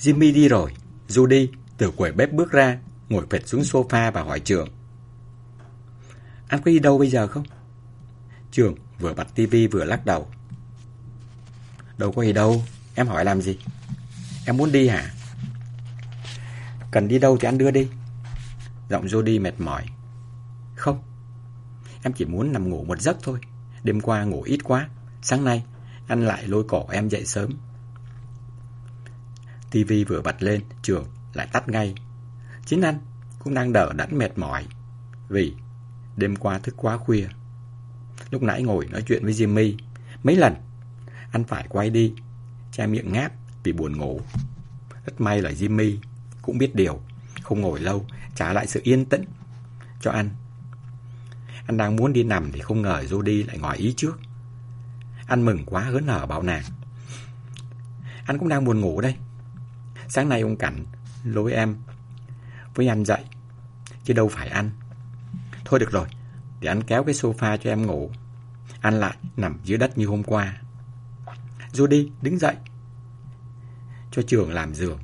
Jimmy đi rồi. Judy từ quầy bếp bước ra, ngồi phệt xuống sofa và hỏi Trường. Anh có đi đâu bây giờ không? Trường vừa bật tivi vừa lắc đầu. Đâu có gì đâu, em hỏi làm gì? Em muốn đi hả? Cần đi đâu thì anh đưa đi. Giọng Jody mệt mỏi. Không, em chỉ muốn nằm ngủ một giấc thôi. Đêm qua ngủ ít quá, sáng nay anh lại lôi cổ em dậy sớm tivi vừa bật lên, trường lại tắt ngay. Chính anh cũng đang đỡ đẫn mệt mỏi vì đêm qua thức quá khuya. Lúc nãy ngồi nói chuyện với Jimmy mấy lần anh phải quay đi che miệng ngáp vì buồn ngủ. Rất may là Jimmy cũng biết điều, không ngồi lâu trả lại sự yên tĩnh cho anh. Anh đang muốn đi nằm thì không ngờ Jody lại ngỏ ý trước. Anh mừng quá hớn hở bảo nàng. Anh cũng đang buồn ngủ đây. Sáng nay ông Cảnh lối em với anh dậy, chứ đâu phải anh. Thôi được rồi, để anh kéo cái sofa cho em ngủ. Anh lại nằm dưới đất như hôm qua. Judy đứng dậy, cho trường làm giường.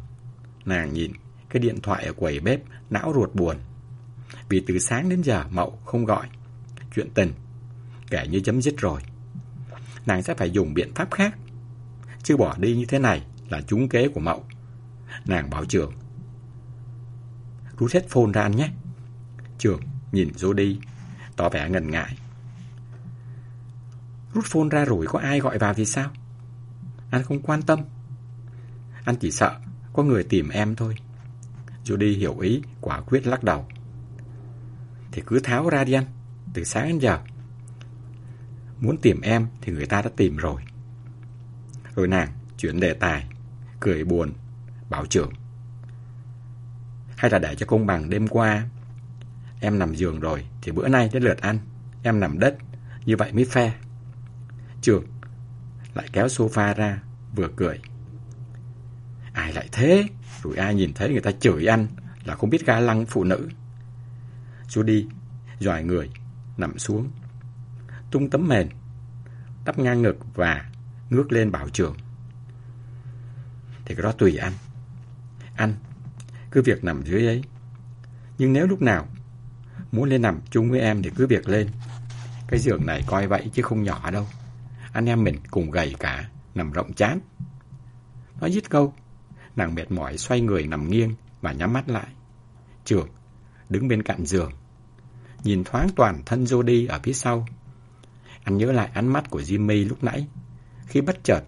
Nàng nhìn cái điện thoại ở quầy bếp, não ruột buồn. Vì từ sáng đến giờ Mậu không gọi. Chuyện tình, kể như chấm dứt rồi. Nàng sẽ phải dùng biện pháp khác. Chứ bỏ đi như thế này là trúng kế của Mậu. Nàng bảo trường. Rút hết phone ra anh nhé. Trường nhìn đi Tỏ vẻ ngần ngại. Rút phone ra rồi có ai gọi vào thì sao? Anh không quan tâm. Anh chỉ sợ Có người tìm em thôi. Judy hiểu ý, Quả quyết lắc đầu. Thì cứ tháo ra đi anh, Từ sáng đến giờ. Muốn tìm em thì người ta đã tìm rồi. Rồi nàng chuyển đề tài, Cười buồn. Bảo trưởng Hay là để cho công bằng đêm qua. Em nằm giường rồi Thì bữa nay đến lượt ăn Em nằm đất, Như vậy mới phe Trường Lại kéo sofa ra, Vừa cười. Ai lại thế? Rồi ai nhìn thấy người ta chửi anh Là không biết ga lăng phụ nữ. Chú đi, Dòi người, Nằm xuống. Tung tấm mền Đắp ngang ngực và Ngước lên bảo trường. Thì cái đó tùy anh anh, cứ việc nằm dưới ấy. Nhưng nếu lúc nào muốn lên nằm chung với em thì cứ việc lên. Cái giường này coi vậy chứ không nhỏ đâu. Anh em mình cùng gầy cả, nằm rộng chán. Nói dứt câu, nàng mệt mỏi xoay người nằm nghiêng và nhắm mắt lại. Trường đứng bên cạnh giường, nhìn thoáng toàn thân Jody ở phía sau. Anh nhớ lại ánh mắt của Jimmy lúc nãy, khi bất chợt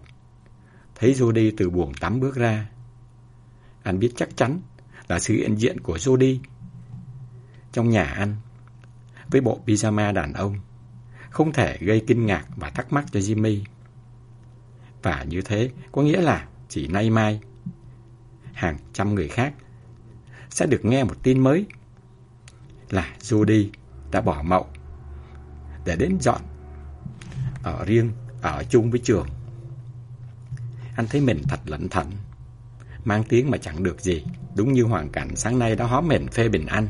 thấy Jody từ buồng tắm bước ra. Anh biết chắc chắn là sự hiện diện của Jody trong nhà anh với bộ pyjama đàn ông không thể gây kinh ngạc và thắc mắc cho Jimmy. Và như thế có nghĩa là chỉ nay mai hàng trăm người khác sẽ được nghe một tin mới là Jody đã bỏ mậu để đến dọn ở riêng, ở chung với trường. Anh thấy mình thật lẩn thận mang tiếng mà chẳng được gì, đúng như hoàn cảnh sáng nay đã hóa mền phê bình anh.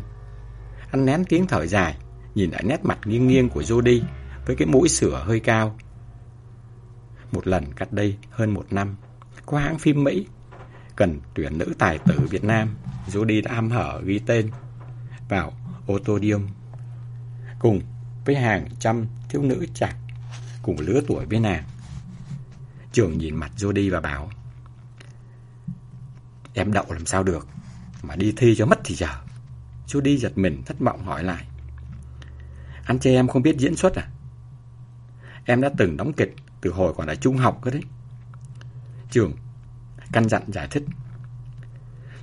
Anh nén tiếng thở dài, nhìn lại nét mặt nghiêng nghiêng của Jody với cái mũi sửa hơi cao. Một lần cách đây hơn một năm, có hãng phim Mỹ cần tuyển nữ tài tử Việt Nam, Jody đã am hở ghi tên vào Otodium cùng với hàng trăm thiếu nữ chạc cùng lứa tuổi với nàng. Trường nhìn mặt Jody và bảo Em đậu làm sao được? Mà đi thi cho mất thì giờ. Chú đi giật mình thất vọng hỏi lại. Anh chê em không biết diễn xuất à? Em đã từng đóng kịch Từ hồi còn là trung học cơ đấy. Trường Căn dặn giải thích.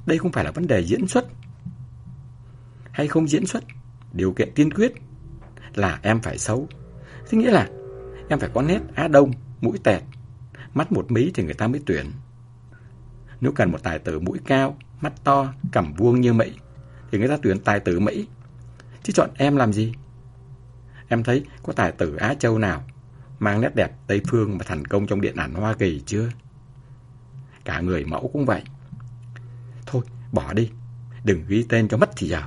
Đây không phải là vấn đề diễn xuất. Hay không diễn xuất Điều kiện tiên quyết Là em phải xấu. Thế nghĩa là Em phải có nét á đông, mũi tẹt Mắt một mí thì người ta mới tuyển nếu cần một tài tử mũi cao, mắt to, cằm vuông như Mỹ, thì người ta tuyển tài tử Mỹ. Chứ chọn em làm gì? Em thấy có tài tử Á Châu nào mang nét đẹp Tây Phương mà thành công trong điện ảnh Hoa Kỳ chưa? Cả người mẫu cũng vậy. Thôi, bỏ đi. Đừng ghi tên cho mất thì giờ.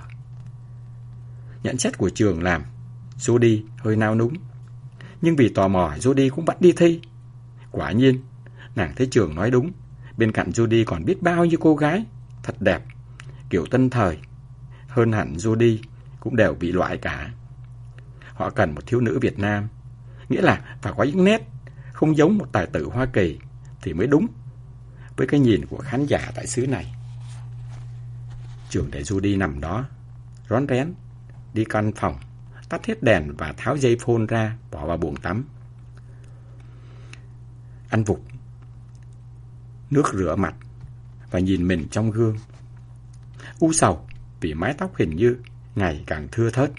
Nhận xét của trường làm, Jody hơi nao núng. Nhưng vì tò mò, Jody cũng bắt đi thi. Quả nhiên, nàng thấy trường nói đúng Bên cạnh Judy còn biết bao nhiêu cô gái. Thật đẹp. Kiểu tân thời. Hơn hẳn Judy Cũng đều bị loại cả. Họ cần một thiếu nữ Việt Nam. Nghĩa là phải có những nét Không giống một tài tử Hoa Kỳ Thì mới đúng. Với cái nhìn của khán giả tại xứ này. Trường để Judy nằm đó, Rón rén, Đi căn phòng, Tắt hết đèn và tháo dây phone ra, Bỏ vào buồng tắm. Anh phục Nước rửa mặt Và nhìn mình trong gương. U sầu Vì mái tóc hình như Ngày càng thưa thớt,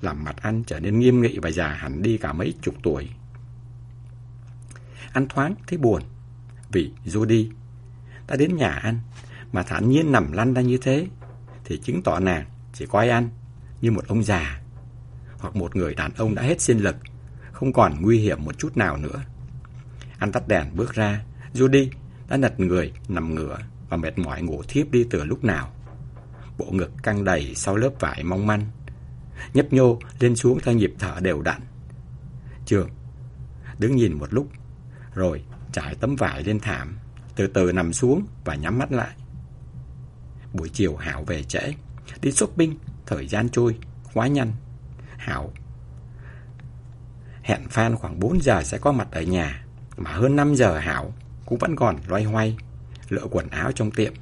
Làm mặt anh trở nên nghiêm nghị Và già hẳn đi cả mấy chục tuổi. Anh thoáng thấy buồn Vì Judy Đã đến nhà anh Mà thản nhiên nằm lăn ra như thế, Thì chứng tỏ nàng chỉ coi anh Như một ông già Hoặc một người đàn ông đã hết sinh lực, Không còn nguy hiểm một chút nào nữa. Anh tắt đèn bước ra, Judy đã lật người, nằm ngửa và mệt mỏi ngủ thiếp đi từ lúc nào. Bộ ngực căng đầy sau lớp vải mong manh, nhấp nhô lên xuống theo nhịp thở đều đặn. Trường đứng nhìn một lúc, rồi trải tấm vải lên thảm, từ từ nằm xuống và nhắm mắt lại. Buổi chiều Hảo về trễ, đi shopping, thời gian trôi, quá nhanh. Hảo hẹn Phan khoảng 4 giờ sẽ có mặt ở nhà, mà hơn 5 giờ Hảo cũng vẫn còn loay hoay, lựa quần áo trong tiệm.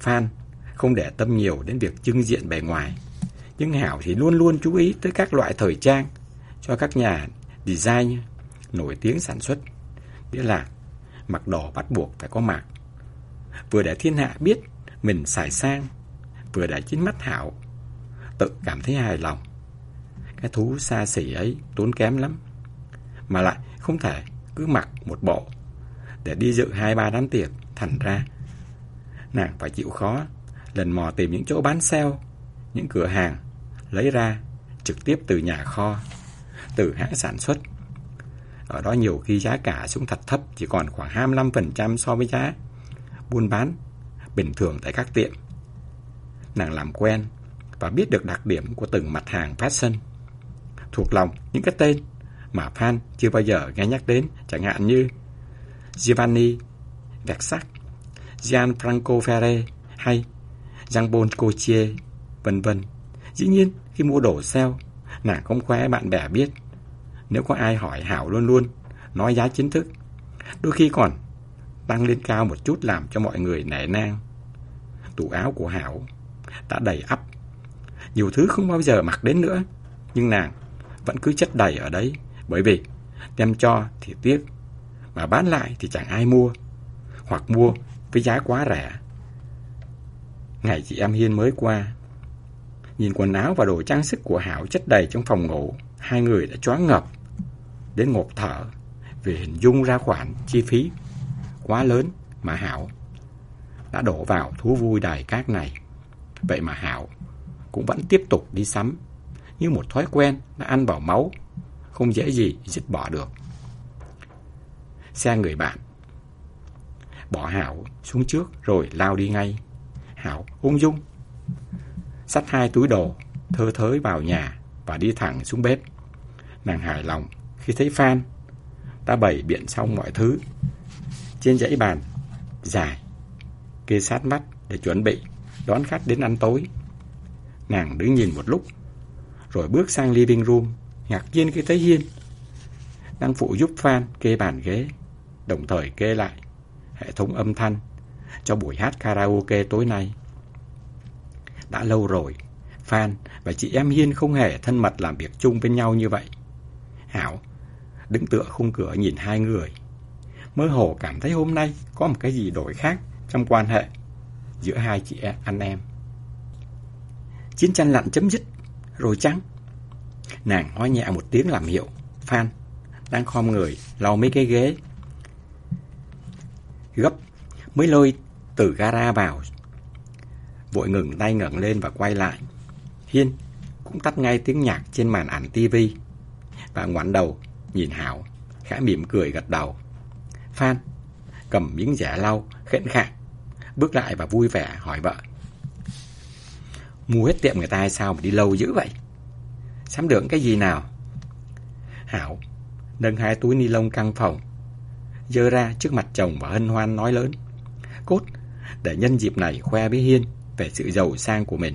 Phan không để tâm nhiều đến việc trưng diện bề ngoài, nhưng Hảo thì luôn luôn chú ý tới các loại thời trang cho các nhà design nổi tiếng sản xuất, nghĩa là mặc đồ bắt buộc phải có mạc. Vừa để thiên hạ biết mình xài sang, vừa để chính mắt Hảo tự cảm thấy hài lòng. Cái thú xa xỉ ấy tốn kém lắm, mà lại không thể cứ mặc một bộ để đi dự hai ba đám tiệc. Thành ra, nàng phải chịu khó, lần mò tìm những chỗ bán sale, những cửa hàng, lấy ra trực tiếp từ nhà kho, từ hãng sản xuất. Ở đó nhiều khi giá cả xuống thật thấp, chỉ còn khoảng 25% so với giá buôn bán bình thường tại các tiệm. Nàng làm quen và biết được đặc điểm của từng mặt hàng fashion. Thuộc lòng những cái tên mà fan chưa bao giờ nghe nhắc đến, chẳng hạn như Giovanni Versace, Gianfranco Ferre hay Jean-Paul Gaultier, vân vân. Dĩ nhiên, khi mua đồ sale, nàng không khoe bạn bè biết. Nếu có ai hỏi Hảo luôn luôn, nói giá chính thức. Đôi khi còn tăng lên cao một chút làm cho mọi người nể nang. Tủ áo của Hảo đã đầy ắp. Nhiều thứ không bao giờ mặc đến nữa, nhưng nàng vẫn cứ chất đầy ở đấy, bởi vì đem cho thì tiếc, mà bán lại thì chẳng ai mua, hoặc mua với giá quá rẻ. Ngày chị em Hiên mới qua, nhìn quần áo và đồ trang sức của Hảo chất đầy trong phòng ngủ, hai người đã choáng ngập, đến ngột thở vì hình dung ra khoản chi phí quá lớn mà Hảo đã đổ vào thú vui đài cát này. Vậy mà Hảo cũng vẫn tiếp tục đi sắm như một thói quen đã ăn vào máu, không dễ gì dứt bỏ được xe người bạn. Bỏ Hảo xuống trước rồi lao đi ngay. Hảo ung dung. Xách hai túi đồ, thơ thới vào nhà và đi thẳng xuống bếp. Nàng hài lòng khi thấy Phan đã bày biện xong mọi thứ. Trên dãy bàn dài, kê sát mắt để chuẩn bị đón khách đến ăn tối. Nàng đứng nhìn một lúc, rồi bước sang living room, ngạc nhiên khi thấy Hiên đang phụ giúp Phan kê bàn ghế đồng thời kê lại hệ thống âm thanh cho buổi hát karaoke tối nay. Đã lâu rồi, Phan và chị em Hiên không hề thân mật làm việc chung với nhau như vậy. Hảo đứng tựa khung cửa nhìn hai người. Mơ hồ cảm thấy hôm nay có một cái gì đổi khác trong quan hệ giữa hai chị em anh em. Chiến tranh lạnh chấm dứt, rồi chăng? Nàng nói nhẹ một tiếng làm hiệu. Phan đang khom người lau mấy cái ghế gấp mới lôi từ gara vào. Vội ngừng tay ngẩng lên và quay lại. Hiên cũng tắt ngay tiếng nhạc trên màn ảnh tivi và ngoảnh đầu nhìn Hảo, khẽ mỉm cười gật đầu. Phan cầm miếng giả lau khẽn khạng, bước lại và vui vẻ hỏi vợ. Mua hết tiệm người ta hay sao mà đi lâu dữ vậy? Sắm được cái gì nào? Hảo nâng hai túi ni lông căng phòng, dơ ra trước mặt chồng và hân hoan nói lớn. Cốt, để nhân dịp này khoe với Hiên về sự giàu sang của mình.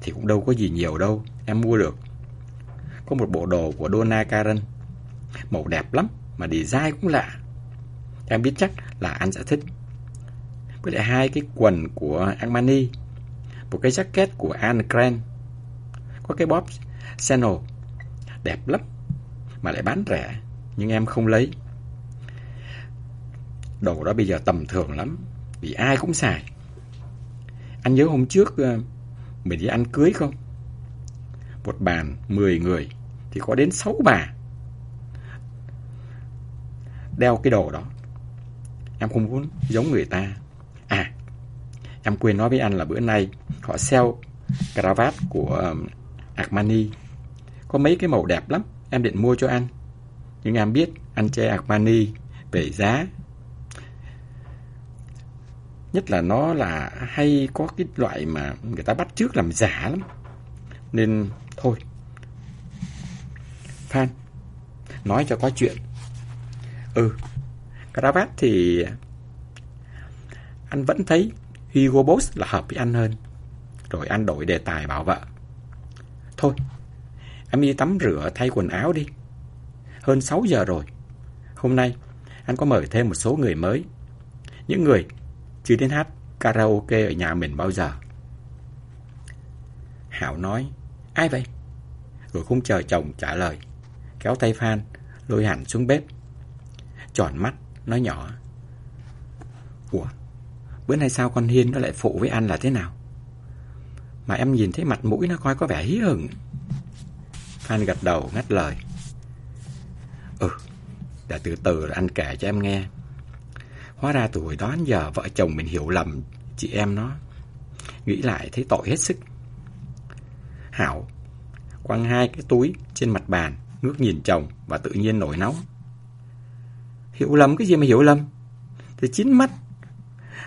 Thì cũng đâu có gì nhiều đâu, em mua được. Có một bộ đồ của Donna Karen, màu đẹp lắm, mà design cũng lạ. Em biết chắc là anh sẽ thích. Với lại hai cái quần của Armani, một cái jacket của Anne Grant, có cái bóp Chanel, đẹp lắm, mà lại bán rẻ, nhưng em không lấy. Đồ đó bây giờ tầm thường lắm, vì ai cũng xài. Anh nhớ hôm trước ờ, mình đi ăn cưới không? Một bàn 10 người thì có đến 6 bà đeo cái đồ đó. Em không muốn giống người ta. À, em quên nói với anh là bữa nay họ sell cravat của Armani. Có mấy cái màu đẹp lắm, em định mua cho anh. Nhưng em biết anh che Armani về giá. Nhất là nó là hay có cái loại mà người ta bắt trước làm giả lắm. Nên thôi. Phan, nói cho có chuyện. Ừ, caravat thì anh vẫn thấy Hugo Boss là hợp với anh hơn. Rồi anh đổi đề tài bảo vợ. Thôi, em đi tắm rửa thay quần áo đi. Hơn 6 giờ rồi. Hôm nay, anh có mời thêm một số người mới. Những người chưa đến hát karaoke ở nhà mình bao giờ. Hảo nói, ai vậy? Rồi không chờ chồng trả lời. Kéo tay Phan, lôi hẳn xuống bếp. Tròn mắt, nói nhỏ. Ủa, bữa nay sao con Hiên nó lại phụ với anh là thế nào? Mà em nhìn thấy mặt mũi nó coi có vẻ hí hửng. Phan gật đầu ngắt lời. Ừ, để từ từ anh kể cho em nghe. Hóa ra từ hồi đó đến giờ vợ chồng mình hiểu lầm chị em nó. Nghĩ lại thấy tội hết sức. Hảo quăng hai cái túi trên mặt bàn, ngước nhìn chồng và tự nhiên nổi nóng. Hiểu lầm cái gì mà hiểu lầm? Thì chín mắt.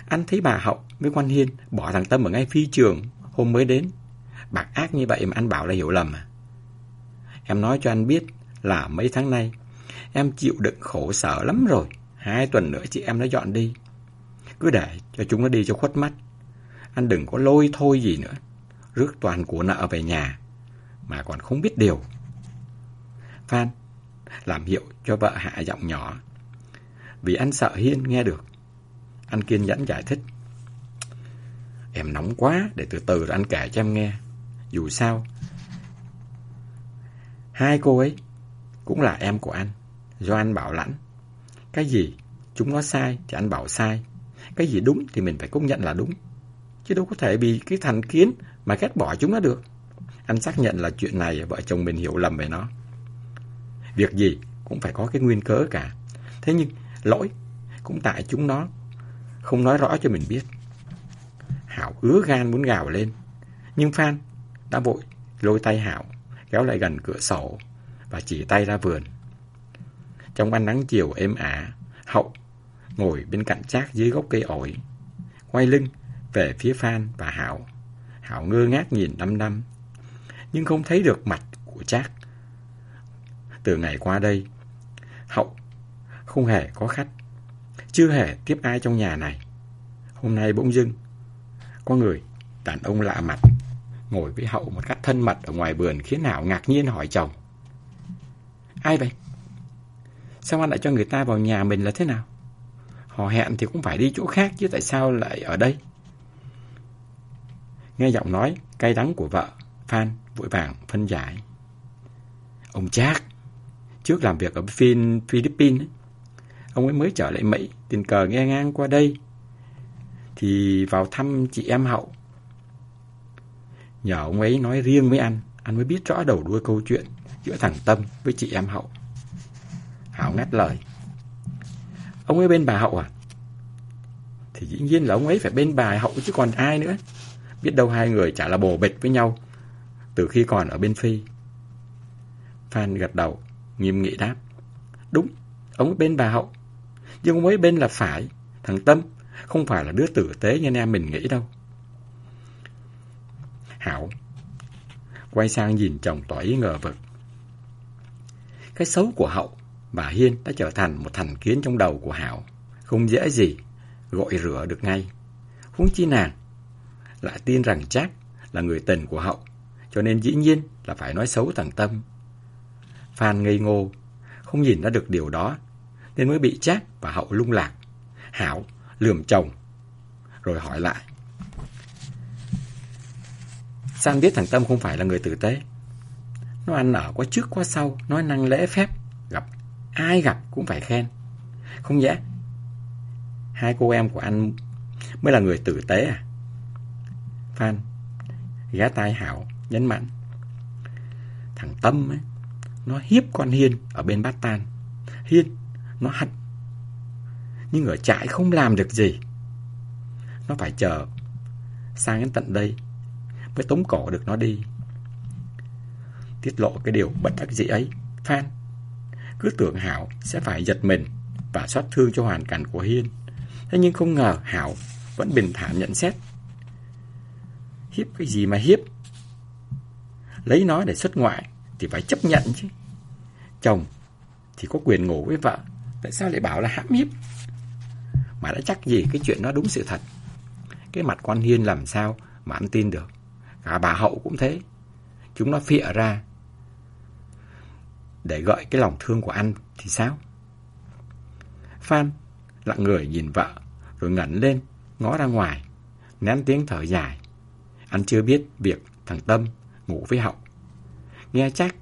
Anh thấy bà Hậu với quan Hiên bỏ thằng Tâm ở ngay phi trường hôm mới đến. Bạc ác như vậy mà anh bảo là hiểu lầm à? Em nói cho anh biết là mấy tháng nay em chịu đựng khổ sở lắm rồi. Hai tuần nữa chị em nó dọn đi. Cứ để cho chúng nó đi cho khuất mắt. Anh đừng có lôi thôi gì nữa. Rước toàn của nợ về nhà. Mà còn không biết điều. Phan làm hiệu cho vợ hạ giọng nhỏ vì anh sợ Hiên nghe được. Anh kiên nhẫn giải thích. Em nóng quá, để từ từ rồi anh kể cho em nghe. Dù sao, hai cô ấy cũng là em của anh, do anh bảo lãnh. Cái gì chúng nó sai thì anh bảo sai. Cái gì đúng thì mình phải công nhận là đúng. Chứ đâu có thể vì cái thành kiến mà ghét bỏ chúng nó được. Anh xác nhận là chuyện này vợ chồng mình hiểu lầm về nó. Việc gì cũng phải có cái nguyên cớ cả. Thế nhưng Lỗi cũng tại chúng nó Không nói rõ cho mình biết Hảo ứa gan muốn gào lên Nhưng Phan đã vội lôi tay Hảo, Kéo lại gần cửa sổ Và chỉ tay ra vườn trong ánh nắng chiều êm ả Hậu ngồi bên cạnh Trác dưới gốc cây ổi Quay lưng về phía Phan và Hảo Hảo ngơ ngác nhìn năm năm Nhưng không thấy được mặt của Trác Từ ngày qua đây Hậu không hề có khách, chưa hề tiếp ai trong nhà này. Hôm nay bỗng dưng, có người, đàn ông lạ mặt, ngồi với hậu một cách thân mật ở ngoài vườn khiến Hảo ngạc nhiên hỏi chồng. Ai vậy? Sao anh lại cho người ta vào nhà mình là thế nào? Họ hẹn thì cũng phải đi chỗ khác chứ tại sao lại ở đây? Nghe giọng nói cay đắng của vợ, Phan vội vàng phân giải. Ông Trác, trước làm việc ở Philippines, Ông ấy mới trở lại Mỹ, tình cờ nghe ngang qua đây. Thì vào thăm chị em Hậu. Nhờ ông ấy nói riêng với anh, anh mới biết rõ đầu đuôi câu chuyện giữa thằng Tâm với chị em Hậu. Hảo ngắt lời. Ông ấy bên bà Hậu à? Thì dĩ nhiên là ông ấy phải bên bà Hậu chứ còn ai nữa. Biết đâu hai người chả là bồ bịch với nhau từ khi còn ở bên Phi. Phan gật đầu, nghiêm nghị đáp. Đúng, ông ấy bên bà Hậu. Nhưng mới bên là phải, thằng Tâm không phải là đứa tử tế như anh em mình nghĩ đâu. Hảo quay sang nhìn chồng tỏ ý ngờ vực. Cái xấu của Hậu Bà Hiên đã trở thành một thành kiến trong đầu của Hảo. Không dễ gì gọi rửa được ngay. Huống chi nàng lại tin rằng Jack là người tình của Hậu, cho nên dĩ nhiên là phải nói xấu thằng Tâm. Phan ngây ngô, không nhìn ra được điều đó, nên mới bị Jack và Hậu lung lạc. Hảo lườm chồng, rồi hỏi lại. sang biết thằng Tâm không phải là người tử tế? Nó ăn ở quá trước quá sau, nói năng lễ phép, ai gặp cũng phải khen. Không dễ. Hai cô em của anh mới là người tử tế à? Phan gá tai Hảo nhấn mạnh. Thằng Tâm ấy, nó hiếp con Hiên ở bên bát tan. Hiên, nó hận. Nhưng ở trại không làm được gì. Nó phải chờ sang đến tận đây mới tống cổ được nó đi. Tiết lộ cái điều bất đắc dĩ ấy, Phan cứ tưởng Hảo sẽ phải giật mình và xót thương cho hoàn cảnh của Hiên. Thế nhưng không ngờ Hảo vẫn bình thản nhận xét. Hiếp cái gì mà hiếp? Lấy nó để xuất ngoại thì phải chấp nhận chứ. Chồng thì có quyền ngủ với vợ, tại sao lại bảo là hãm hiếp? Mà đã chắc gì cái chuyện đó đúng sự thật. Cái mặt quan Hiên làm sao mà anh tin được. Cả bà Hậu cũng thế. Chúng nó phịa ra để gợi cái lòng thương của anh thì sao? Phan lặng người nhìn vợ, rồi ngẩn lên, ngó ra ngoài, nén tiếng thở dài. Anh chưa biết việc thằng Tâm ngủ với Hậu. Nghe chắc,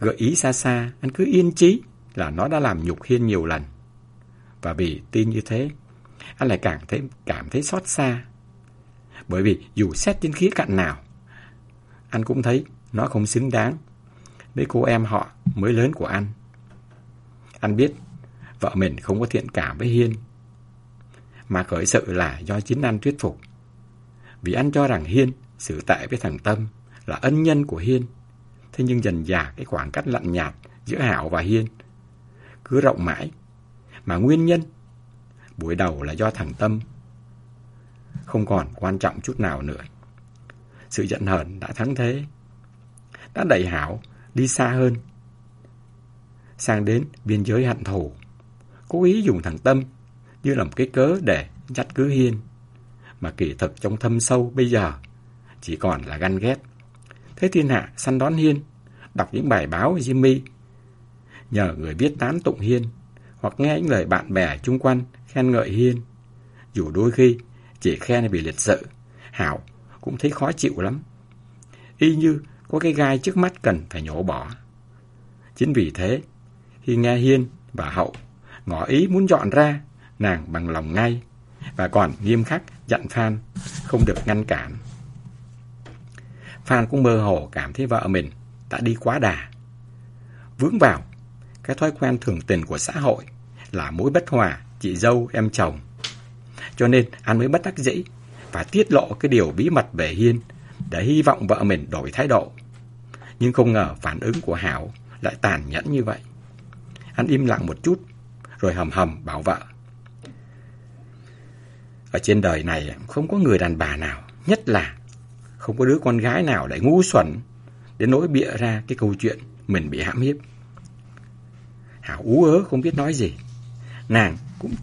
gợi ý xa xa, anh cứ yên chí là nó đã làm nhục Hiên nhiều lần. Và vì tin như thế, anh lại càng thấy, cảm thấy xót xa. Bởi vì dù xét trên khía cạnh nào, anh cũng thấy nó không xứng đáng với cô em họ mới lớn của anh. Anh biết vợ mình không có thiện cảm với Hiên. Mà khởi sự là do chính anh thuyết phục. Vì anh cho rằng Hiên xử tệ với thằng Tâm là ân nhân của Hiên. Thế nhưng dần dà cái khoảng cách lạnh nhạt giữa Hảo và Hiên cứ rộng mãi. Mà nguyên nhân buổi đầu là do thằng Tâm không còn quan trọng chút nào nữa. Sự giận hờn đã thắng thế. Đã đẩy Hảo đi xa hơn. Sang đến biên giới hận thù, cố ý dùng thằng Tâm như là một cái cớ để dắt cứ Hiên. Mà kỳ thực trong thâm sâu bây giờ chỉ còn là ganh ghét. Thế thiên hạ săn đón Hiên, đọc những bài báo Jimmy, nhờ người viết tán tụng Hiên, hoặc nghe những lời bạn bè chung quanh khen ngợi Hiên. Dù đôi khi chỉ khen vì liệt sự, Hảo cũng thấy khó chịu lắm. Y như có cái gai trước mắt cần phải nhổ bỏ. Chính vì thế, khi nghe Hiên và Hậu ngỏ ý muốn dọn ra, nàng bằng lòng ngay và còn nghiêm khắc dặn Phan không được ngăn cản. Phan cũng mơ hồ cảm thấy vợ mình đã đi quá đà. Vướng vào cái thói quen thường tình của xã hội là mối bất hòa chị dâu em chồng. Cho nên anh mới bất đắc dĩ và tiết lộ cái điều bí mật về Hiên để hy vọng vợ mình đổi thái độ. Nhưng không ngờ phản ứng của Hảo lại tàn nhẫn như vậy. Anh im lặng một chút, rồi hầm hầm bảo vợ. Ở trên đời này không có người đàn bà nào, nhất là không có đứa con gái nào lại ngu xuẩn đến nỗi bịa ra cái câu chuyện mình bị hãm hiếp. Hảo ú ớ không biết nói gì. Nàng cũng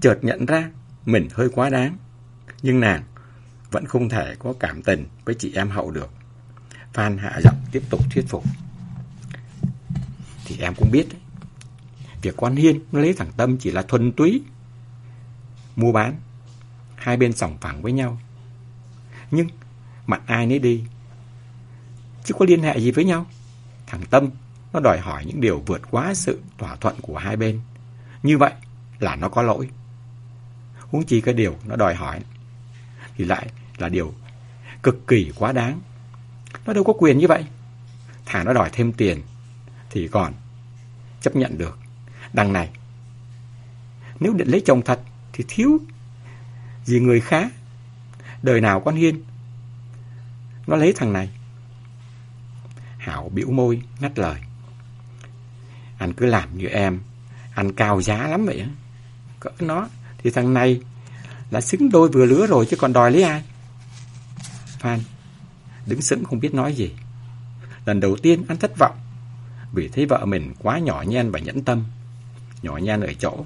chợt nhận ra mình hơi quá đáng. Nhưng nàng vẫn không thể có cảm tình với chị em hậu được. Phan hạ giọng tiếp tục thuyết phục. Thì em cũng biết đấy. Việc quan hiên nó lấy thằng Tâm chỉ là thuần túy. Mua bán. Hai bên sòng phẳng với nhau. Nhưng mặt ai nấy đi. Chứ có liên hệ gì với nhau. Thằng Tâm nó đòi hỏi những điều vượt quá sự thỏa thuận của hai bên. Như vậy là nó có lỗi. Huống chi cái điều nó đòi hỏi thì lại là điều cực kỳ quá đáng. Nó đâu có quyền như vậy. Thà nó đòi thêm tiền thì còn chấp nhận được. Đằng này, nếu định lấy chồng thật thì thiếu gì người khác. Đời nào con Hiên nó lấy thằng này. Hảo biểu môi ngắt lời. Anh cứ làm như em, anh cao giá lắm vậy. Cỡ nó thì thằng này là xứng đôi vừa lứa rồi chứ còn đòi lấy ai. Phan đứng sững không biết nói gì. Lần đầu tiên anh thất vọng vì thấy vợ mình quá nhỏ nhen và nhẫn tâm. Nhỏ nhen ở chỗ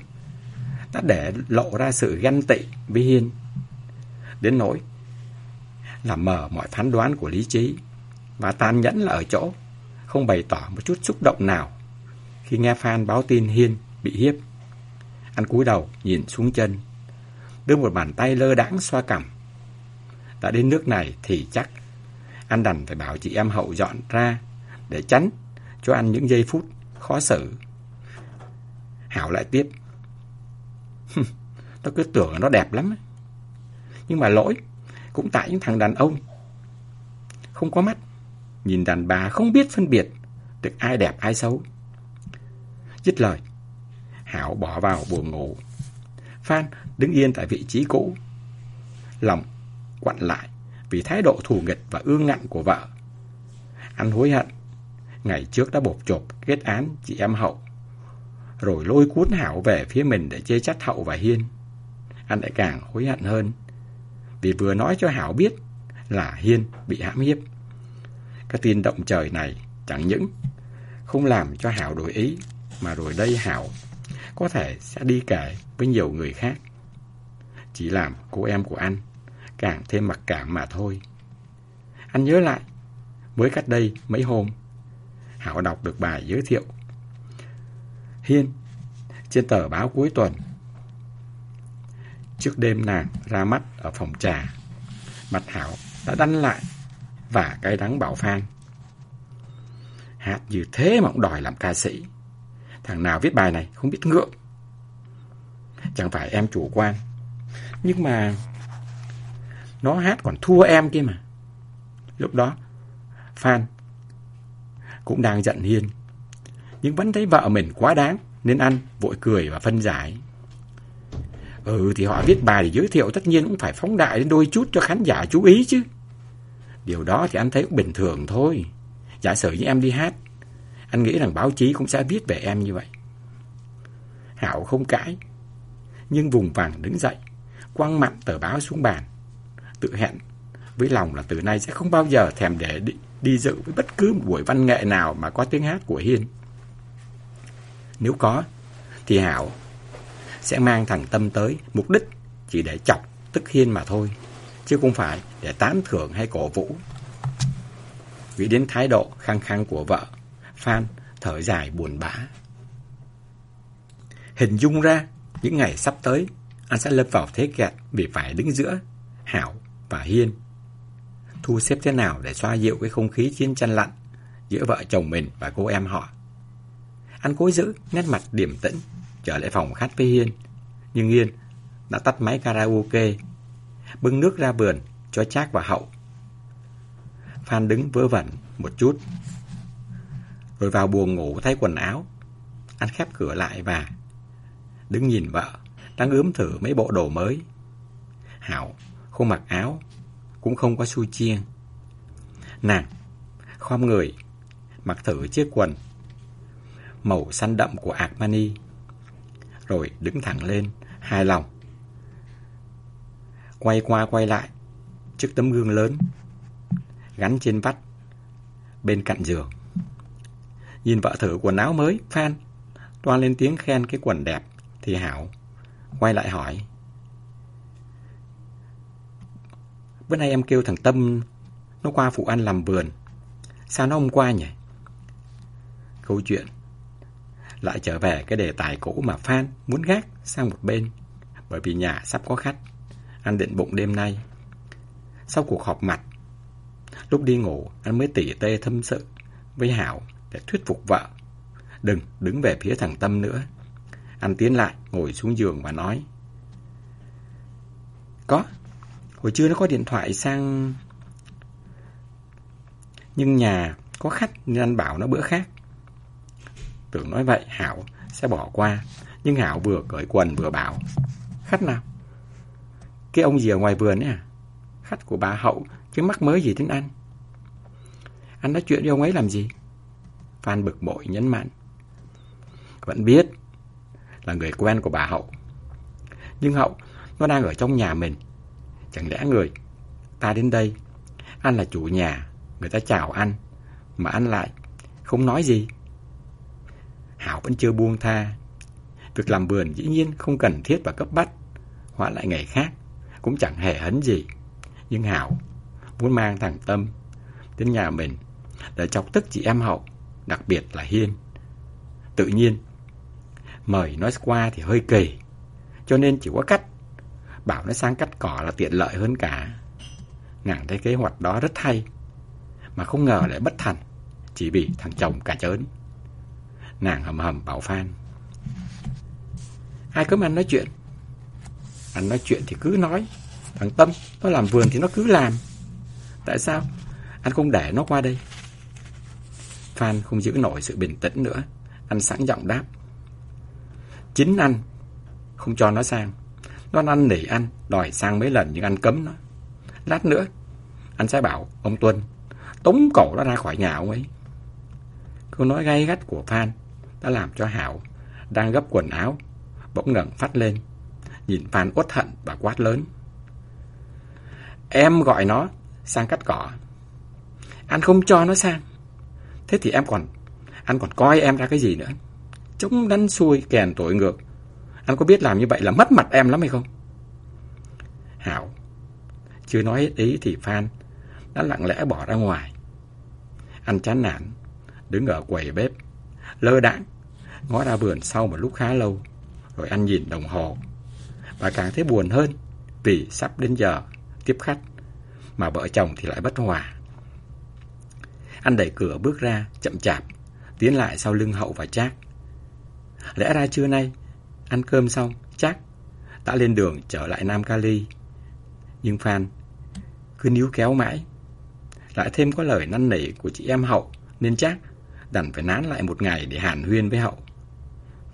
đã để lộ ra sự ganh tị với Hiên. Đến nỗi làm mờ mọi phán đoán của lý trí và tàn nhẫn là ở chỗ không bày tỏ một chút xúc động nào khi nghe Phan báo tin Hiên bị hiếp. Anh cúi đầu nhìn xuống chân, đưa một bàn tay lơ đãng xoa cằm. Đã đến nước này thì chắc anh đành phải bảo chị em hậu dọn ra để tránh cho anh những giây phút khó xử. Hảo lại tiếp. Tôi cứ tưởng nó đẹp lắm. Nhưng mà lỗi cũng tại những thằng đàn ông. Không có mắt. Nhìn đàn bà không biết phân biệt được ai đẹp ai xấu. Dứt lời, Hảo bỏ vào buồng ngủ. Phan đứng yên tại vị trí cũ. Lòng quặn lại vì thái độ thù nghịch và ương ngạnh của vợ. Anh hối hận. Ngày trước đã bột chộp kết án chị em Hậu. Rồi lôi cuốn Hảo về phía mình để chê trách Hậu và Hiên. Anh lại càng hối hận hơn. Vì vừa nói cho Hảo biết là Hiên bị hãm hiếp. Cái tin động trời này chẳng những không làm cho Hảo đổi ý, mà rồi đây Hảo có thể sẽ đi kể với nhiều người khác. Chỉ làm cô em của anh càng thêm mặc cảm mà thôi. Anh nhớ lại, mới cách đây mấy hôm, Hảo đọc được bài giới thiệu. Hiên, trên tờ báo cuối tuần. Trước đêm nàng ra mắt ở phòng trà, mặt Hảo đã đắn lại và cay đắng bảo Phan. Hát như thế mà cũng đòi làm ca sĩ. Thằng nào viết bài này không biết ngượng. Chẳng phải em chủ quan. Nhưng mà nó hát còn thua em kia mà. Lúc đó, Phan cũng đang giận Hiên. Nhưng vẫn thấy vợ mình quá đáng, nên ăn, vội cười và phân giải. Ừ thì họ viết bài để giới thiệu tất nhiên cũng phải phóng đại đến đôi chút cho khán giả chú ý chứ. Điều đó thì anh thấy cũng bình thường thôi. Giả sử như em đi hát, anh nghĩ rằng báo chí cũng sẽ viết về em như vậy. Hảo không cãi, nhưng vùng vàng đứng dậy, quăng mặn tờ báo xuống bàn, tự hẹn với lòng là từ nay sẽ không bao giờ thèm để đi, đi dự với bất cứ một buổi văn nghệ nào mà có tiếng hát của Hiên. Nếu có, thì Hảo sẽ mang thằng Tâm tới mục đích chỉ để chọc tức Hiên mà thôi, chứ không phải để tán thưởng hay cổ vũ. Vì đến thái độ khăng khăng của vợ, Phan thở dài buồn bã. Hình dung ra, những ngày sắp tới, anh sẽ lâm vào thế kẹt vì phải đứng giữa Hảo và Hiên. Thu xếp thế nào để xoa dịu cái không khí chiến tranh lạnh giữa vợ chồng mình và cô em họ. Anh cố giữ nét mặt điềm tĩnh, trở lại phòng khách với Hiên. Nhưng Hiên đã tắt máy karaoke, bưng nước ra vườn cho Trác và Hậu. Phan đứng vớ vẩn một chút, rồi vào buồng ngủ thay quần áo. Anh khép cửa lại và đứng nhìn vợ, đang ướm thử mấy bộ đồ mới. Hảo không mặc áo, cũng không có xu chiên. Nàng, khom người, mặc thử chiếc quần màu xanh đậm của Armani, rồi đứng thẳng lên, hài lòng. Quay qua quay lại, trước tấm gương lớn, gắn trên vách, bên cạnh giường. Nhìn vợ thử quần áo mới, Phan, toan lên tiếng khen cái quần đẹp, thì Hảo quay lại hỏi. Bữa nay em kêu thằng Tâm nó qua phụ ăn làm vườn. Sao nó hôm qua nhỉ? Câu chuyện lại trở về cái đề tài cũ mà Phan muốn gác sang một bên bởi vì nhà sắp có khách. Anh định bụng đêm nay. Sau cuộc họp mặt, lúc đi ngủ anh mới tỉ tê thâm sự với Hảo để thuyết phục vợ. Đừng đứng về phía thằng Tâm nữa. Anh tiến lại, ngồi xuống giường và nói. Có, hồi trưa nó có điện thoại sang... Nhưng nhà có khách nên anh bảo nó bữa khác. Tưởng nói vậy, Hảo sẽ bỏ qua. Nhưng Hảo vừa cởi quần vừa bảo. Khách nào? Cái ông gì ở ngoài vườn ấy à? Khách của bà Hậu, chứ mắc mới gì đến anh. Anh nói chuyện với ông ấy làm gì? Phan bực bội nhấn mạnh. Vẫn biết là người quen của bà Hậu. Nhưng Hậu nó đang ở trong nhà mình. Chẳng lẽ người ta đến đây, anh là chủ nhà, người ta chào anh, mà anh lại không nói gì. Hảo vẫn chưa buông tha. Việc làm vườn dĩ nhiên không cần thiết và cấp bách. Hóa lại ngày khác, cũng chẳng hề hấn gì. Nhưng Hảo muốn mang thằng Tâm đến nhà mình để chọc tức chị em Hậu, đặc biệt là Hiên. Tự nhiên, mời nói qua thì hơi kỳ, cho nên chỉ có cách Bảo nó sang cắt cỏ là tiện lợi hơn cả. Nàng thấy kế hoạch đó rất hay, mà không ngờ lại bất thành, chỉ vì thằng chồng cả chớn. Nàng hầm hầm bảo Phan. Ai cấm anh nói chuyện? Anh nói chuyện thì cứ nói. Thằng Tâm, nó làm vườn thì nó cứ làm. Tại sao? Anh không để nó qua đây. Phan không giữ nổi sự bình tĩnh nữa. Anh sẵn giọng đáp. Chính anh không cho nó sang. Nó ăn nỉ anh, đòi sang mấy lần nhưng anh cấm nó. Lát nữa, anh sẽ bảo ông Tuân tống cổ nó ra khỏi nhà ông ấy. Câu nói gay gắt của Phan đã làm cho Hảo đang gấp quần áo bỗng ngẩng phát lên, nhìn Phan uất hận và quát lớn. Em gọi nó sang cắt cỏ. Anh không cho nó sang. Thế thì em còn, anh còn coi em ra cái gì nữa? Chống đắn xuôi kèn tội ngược. Anh có biết làm như vậy là mất mặt em lắm hay không? Hảo, chưa nói hết ý thì Phan đã lặng lẽ bỏ ra ngoài. Anh chán nản, đứng ở quầy bếp, lơ đãng ngó ra vườn sau một lúc khá lâu, rồi anh nhìn đồng hồ. Và càng thấy buồn hơn vì sắp đến giờ tiếp khách, mà vợ chồng thì lại bất hòa. Anh đẩy cửa bước ra, chậm chạp, tiến lại sau lưng hậu và Trác. Lẽ ra trưa nay, ăn cơm xong, chắc đã lên đường trở lại Nam Cali. Nhưng Phan cứ níu kéo mãi. Lại thêm có lời năn nỉ của chị em hậu, nên chắc đành phải nán lại một ngày để hàn huyên với hậu.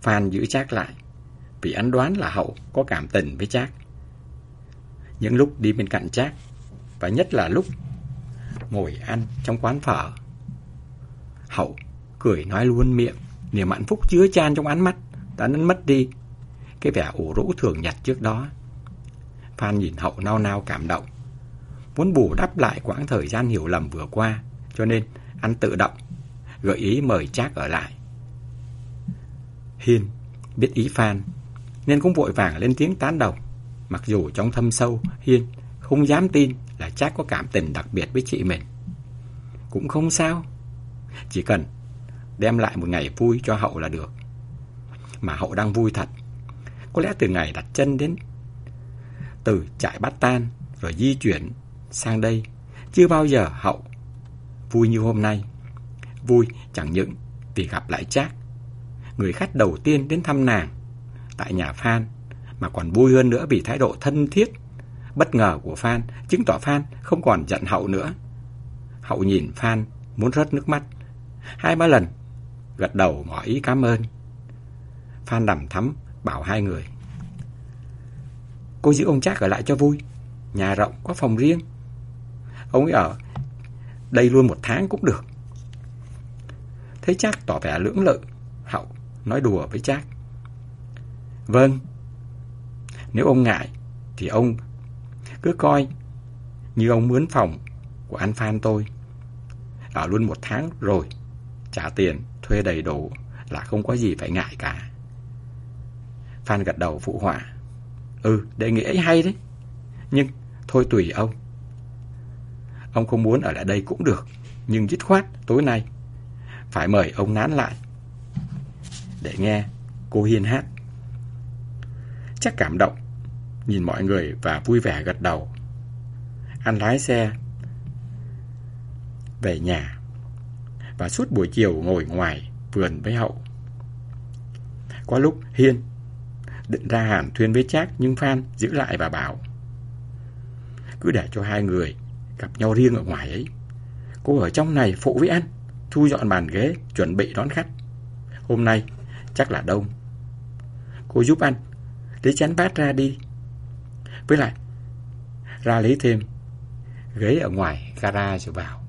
Phan giữ Trác lại, vì anh đoán là hậu có cảm tình với Trác. Những lúc đi bên cạnh Trác, và nhất là lúc ngồi ăn trong quán phở. Hậu cười nói luôn miệng, niềm hạnh phúc chứa chan trong ánh mắt, đã đánh mất đi cái vẻ ủ rũ thường nhặt trước đó. Phan nhìn Hậu nao nao cảm động, muốn bù đắp lại quãng thời gian hiểu lầm vừa qua, cho nên anh tự động gợi ý mời Trác ở lại. Hiên biết ý Phan, nên cũng vội vàng lên tiếng tán đồng, mặc dù trong thâm sâu Hiên không dám tin là Trác có cảm tình đặc biệt với chị mình. Cũng không sao, chỉ cần đem lại một ngày vui cho Hậu là được. Mà Hậu đang vui thật. Có lẽ từ ngày đặt chân đến từ trại Bát Tan rồi di chuyển sang đây, chưa bao giờ Hậu vui như hôm nay. Vui chẳng những vì gặp lại Trác, người khách đầu tiên đến thăm nàng tại nhà Phan, mà còn vui hơn nữa vì thái độ thân thiết, bất ngờ của Phan, chứng tỏ Phan không còn giận Hậu nữa. Hậu nhìn Phan muốn rớt nước mắt, hai ba lần gật đầu ngỏ ý cảm ơn. Phan đầm thắm bảo hai người. Cô giữ ông Trác ở lại cho vui, nhà rộng có phòng riêng. Ông ấy ở đây luôn một tháng cũng được. Thấy Trác tỏ vẻ lưỡng lự, Hậu nói đùa với Trác. Vâng, nếu ông ngại thì ông cứ coi như ông mướn phòng của anh Phan tôi. Ở luôn một tháng rồi, trả tiền, thuê đầy đủ là không có gì phải ngại cả. Phan gật đầu phụ họa. Ừ, đề nghị ấy hay đấy. Nhưng thôi tùy ông. Ông không muốn ở lại đây cũng được, nhưng dứt khoát tối nay phải mời ông nán lại để nghe cô Hiên hát. Chắc cảm động, nhìn mọi người và vui vẻ gật đầu. Anh lái xe về nhà và suốt buổi chiều ngồi ngoài vườn với Hậu. Có lúc Hiên định ra hàn thuyên với Trác nhưng Phan giữ lại và bảo cứ để cho hai người gặp nhau riêng ở ngoài ấy. Cô ở trong này phụ với anh, thu dọn bàn ghế, chuẩn bị đón khách. Hôm nay chắc là đông. Cô giúp anh lấy chén bát ra đi. Với lại, ra lấy thêm ghế ở ngoài gara rồi vào.